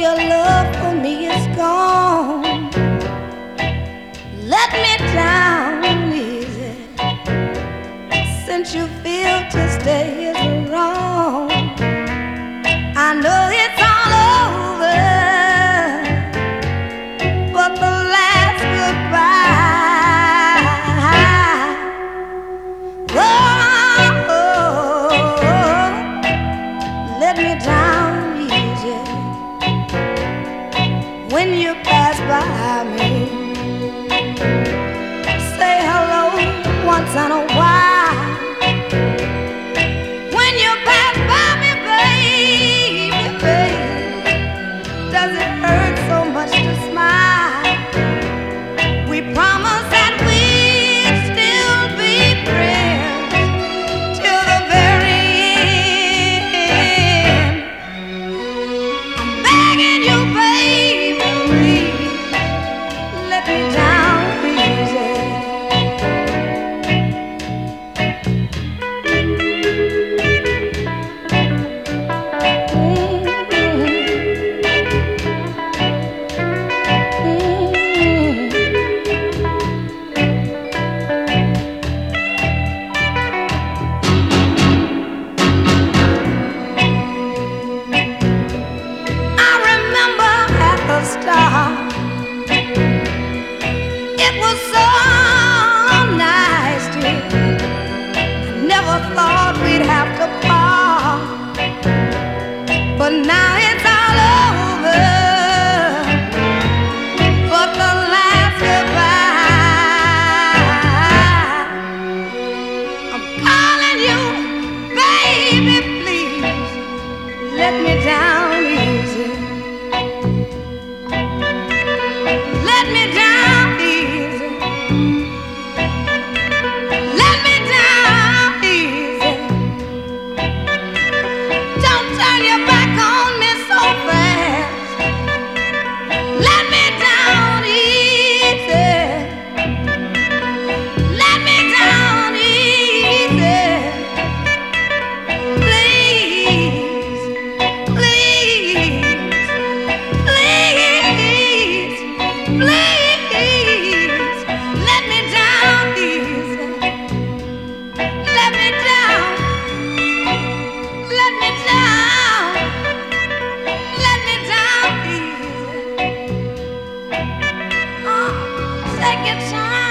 your love for me is gone. Let me down easy, since you feel to stay is wrong. I know it's all over, but the last goodbye. Oh, oh, oh, oh, oh. let me down. when you pass by me. Say hello once in a while. high. get time.